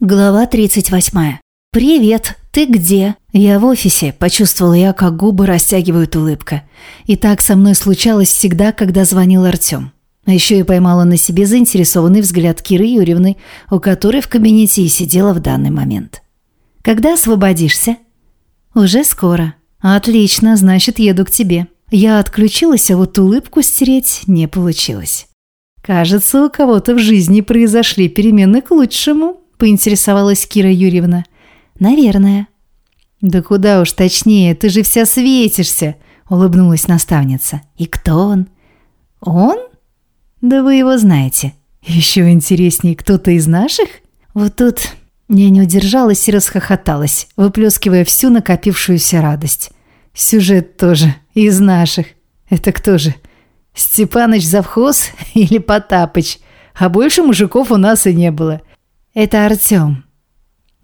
Глава 38. «Привет, ты где?» «Я в офисе», – почувствовала я, как губы растягивают улыбка. И так со мной случалось всегда, когда звонил Артем. А еще я поймала на себе заинтересованный взгляд Киры Юрьевны, у которой в кабинете и сидела в данный момент. «Когда освободишься?» «Уже скоро». «Отлично, значит, еду к тебе». Я отключилась, а вот улыбку стереть не получилось. Кажется, у кого-то в жизни произошли перемены к лучшему поинтересовалась Кира Юрьевна. «Наверное». «Да куда уж точнее, ты же вся светишься», – улыбнулась наставница. «И кто он?» «Он? Да вы его знаете. Еще интереснее, кто-то из наших?» Вот тут я не удержалась и расхохоталась, выплескивая всю накопившуюся радость. Сюжет тоже из наших. Это кто же? Степаныч завхоз или Потапыч? А больше мужиков у нас и не было. «Это Артем».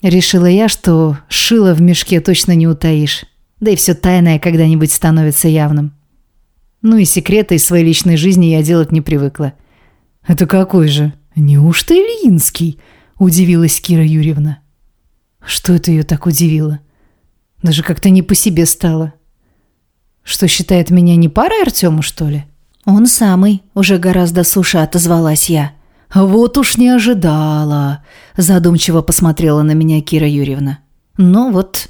Решила я, что шило в мешке точно не утаишь. Да и все тайное когда-нибудь становится явным. Ну и секреты из своей личной жизни я делать не привыкла. «Это какой же? Неужто Ильинский?» – удивилась Кира Юрьевна. Что это ее так удивило? Даже как-то не по себе стало. Что, считает меня не парой Артему, что ли? «Он самый», – уже гораздо суше отозвалась я. «Вот уж не ожидала», – задумчиво посмотрела на меня Кира Юрьевна. «Ну вот,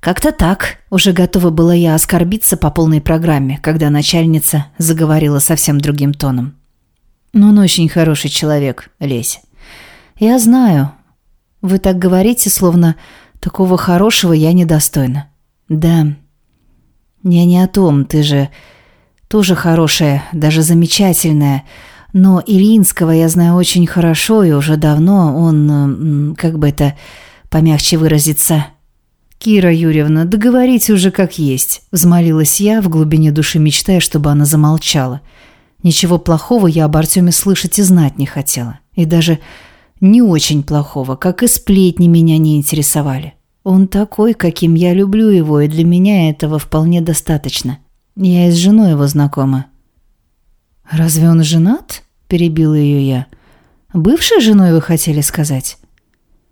как-то так. Уже готова была я оскорбиться по полной программе, когда начальница заговорила совсем другим тоном. Но он очень хороший человек, Леся. Я знаю. Вы так говорите, словно такого хорошего я недостойна. Да. Я не о том, ты же тоже хорошая, даже замечательная, но Ильинского я знаю очень хорошо и уже давно. Он, как бы это помягче выразиться... «Кира Юрьевна, договорите уже как есть», – взмолилась я, в глубине души мечтая, чтобы она замолчала. Ничего плохого я об Артеме слышать и знать не хотела. И даже не очень плохого, как и сплетни меня не интересовали. Он такой, каким я люблю его, и для меня этого вполне достаточно. Я и с женой его знакома. «Разве он женат?» – перебила ее я. «Бывшей женой вы хотели сказать?»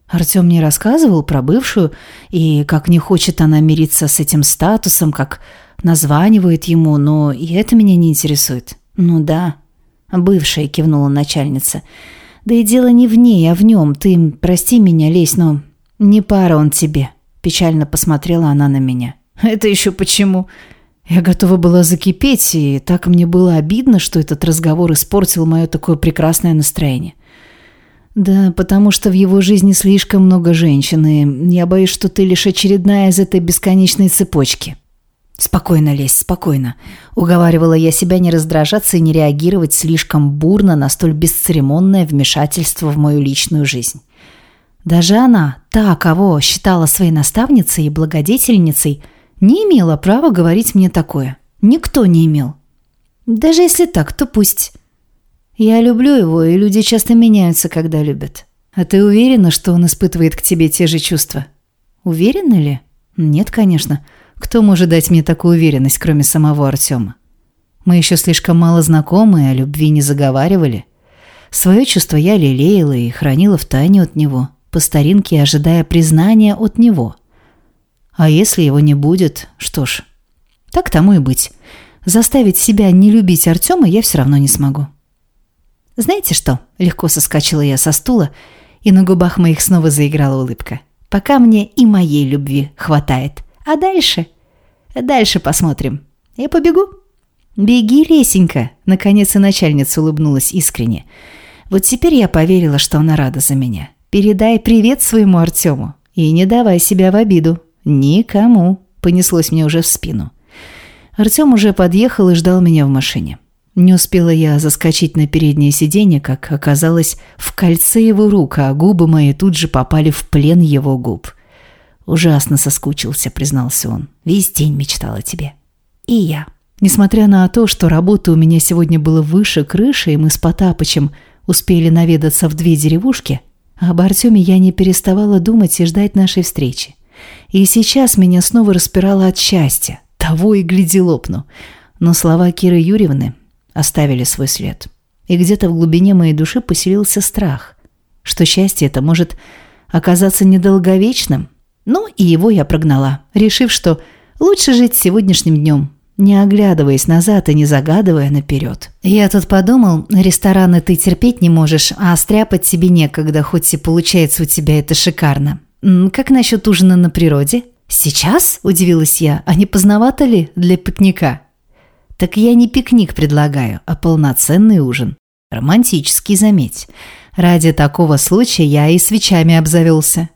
Артем мне рассказывал про бывшую, и как не хочет она мириться с этим статусом, как названивает ему, но и это меня не интересует. «Ну да», – бывшая кивнула начальница. «Да и дело не в ней, а в нем. Ты прости меня, Лесь, но не пара он тебе». Печально посмотрела она на меня. «Это еще почему?» Я готова была закипеть, и так мне было обидно, что этот разговор испортил мое такое прекрасное настроение. Да, потому что в его жизни слишком много женщин, и я боюсь, что ты лишь очередная из этой бесконечной цепочки. «Спокойно, Лесь, спокойно», – уговаривала я себя не раздражаться и не реагировать слишком бурно на столь бесцеремонное вмешательство в мою личную жизнь. Даже она, та, кого считала своей наставницей и благодетельницей – не имела права говорить мне такое. Никто не имел. Даже если так, то пусть. Я люблю его, и люди часто меняются, когда любят. А ты уверена, что он испытывает к тебе те же чувства? Уверена ли? Нет, конечно. Кто может дать мне такую уверенность, кроме самого Артема? Мы еще слишком мало знакомы, о любви не заговаривали. Свое чувство я лелеяла и хранила в тайне от него, по старинке ожидая признания от него – а если его не будет, что ж, так тому и быть. Заставить себя не любить Артема я все равно не смогу. Знаете что? Легко соскочила я со стула, и на губах моих снова заиграла улыбка. Пока мне и моей любви хватает. А дальше? Дальше посмотрим. Я побегу. «Беги, Лесенька!» Наконец и начальница улыбнулась искренне. Вот теперь я поверила, что она рада за меня. «Передай привет своему Артему и не давай себя в обиду. «Никому», – понеслось мне уже в спину. Артем уже подъехал и ждал меня в машине. Не успела я заскочить на переднее сиденье, как оказалось в кольце его рук, а губы мои тут же попали в плен его губ. «Ужасно соскучился», — признался он. «Весь день мечтал о тебе». «И я». Несмотря на то, что работы у меня сегодня было выше крыши, и мы с Потапычем успели наведаться в две деревушки, об Артеме я не переставала думать и ждать нашей встречи. И сейчас меня снова распирало от счастья. Того и гляди лопну. Но слова Киры Юрьевны оставили свой след. И где-то в глубине моей души поселился страх. что счастье это может оказаться недолговечным. Ну и его я прогнала, решив, что лучше жить сегодняшним днем, не оглядываясь назад и не загадывая наперед. Я тут подумал, рестораны ты терпеть не можешь, а стряпать себе некогда, хоть и получается у тебя это шикарно. Как насчет ужина на природе? Сейчас? Удивилась я. А не поздновато ли для пикника? Так я не пикник предлагаю, а полноценный ужин. Романтический, заметь. Ради такого случая я и свечами обзавелся.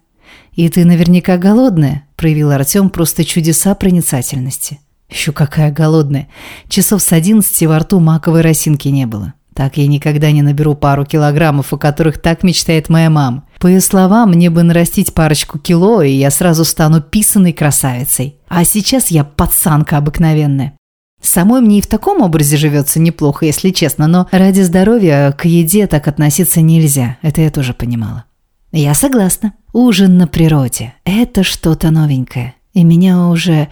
«И ты наверняка голодная», – проявил Артем просто чудеса проницательности. «Еще какая голодная. Часов с одиннадцати во рту маковой росинки не было. Так я никогда не наберу пару килограммов, о которых так мечтает моя мама. По ее словам, мне бы нарастить парочку кило, и я сразу стану писаной красавицей. А сейчас я пацанка обыкновенная. Самой мне и в таком образе живется неплохо, если честно, но ради здоровья к еде так относиться нельзя, это я тоже понимала. Я согласна. Ужин на природе – это что-то новенькое. И меня уже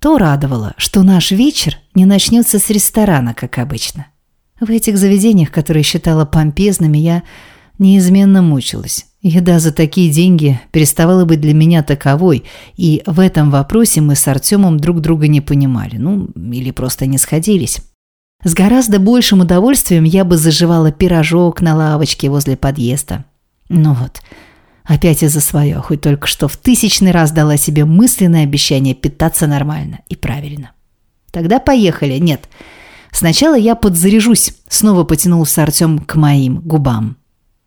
то радовало, что наш вечер не начнется с ресторана, как обычно. В этих заведениях, которые считала помпезными, я неизменно мучилась. Еда за такие деньги переставала быть для меня таковой, и в этом вопросе мы с Артемом друг друга не понимали, ну, или просто не сходились. С гораздо большим удовольствием я бы заживала пирожок на лавочке возле подъезда. Ну вот, опять из-за свое, хоть только что в тысячный раз дала себе мысленное обещание питаться нормально и правильно. Тогда поехали. Нет, сначала я подзаряжусь, снова потянулся Артем к моим губам.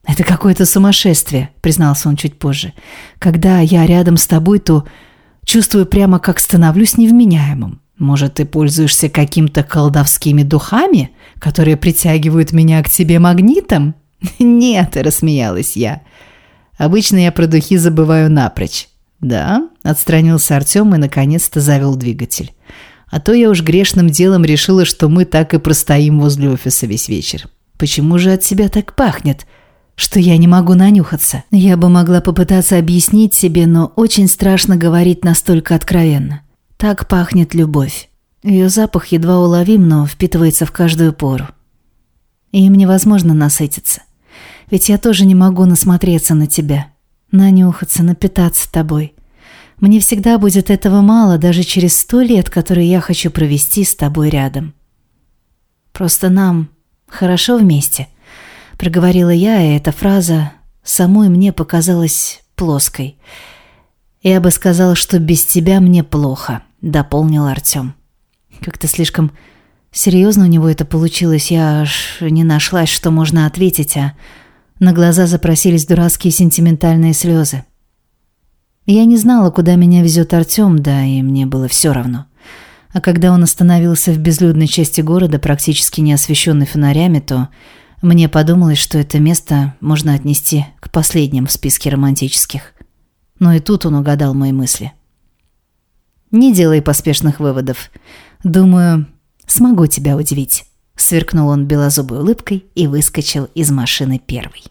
«Это какое-то сумасшествие», — признался он чуть позже. «Когда я рядом с тобой, то чувствую прямо, как становлюсь невменяемым. Может, ты пользуешься какими-то колдовскими духами, которые притягивают меня к тебе магнитом?» «Нет», — рассмеялась я. «Обычно я про духи забываю напрочь». «Да?» – отстранился Артем и наконец-то завел двигатель. «А то я уж грешным делом решила, что мы так и простоим возле офиса весь вечер. Почему же от себя так пахнет?» что я не могу нанюхаться. Я бы могла попытаться объяснить себе, но очень страшно говорить настолько откровенно. Так пахнет любовь. Ее запах едва уловим, но впитывается в каждую пору. Им невозможно насытиться. Ведь я тоже не могу насмотреться на тебя, нанюхаться, напитаться тобой. Мне всегда будет этого мало, даже через сто лет, которые я хочу провести с тобой рядом. Просто нам хорошо вместе – Проговорила я, и эта фраза самой мне показалась плоской. «Я бы сказал, что без тебя мне плохо», — дополнил Артем. Как-то слишком серьезно у него это получилось, я аж не нашлась, что можно ответить, а на глаза запросились дурацкие сентиментальные слезы. Я не знала, куда меня везет Артем, да и мне было все равно. А когда он остановился в безлюдной части города, практически не освещенной фонарями, то мне подумалось, что это место можно отнести к последним в списке романтических. Но и тут он угадал мои мысли. «Не делай поспешных выводов. Думаю, смогу тебя удивить», — сверкнул он белозубой улыбкой и выскочил из машины первый.